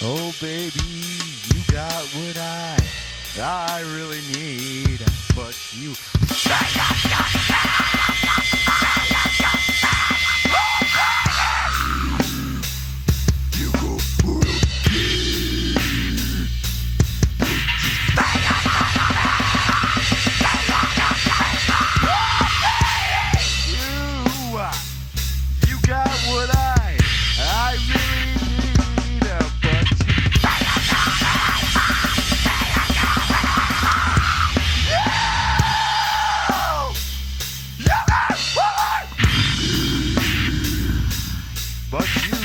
Oh, baby, you got what I, I really need. But you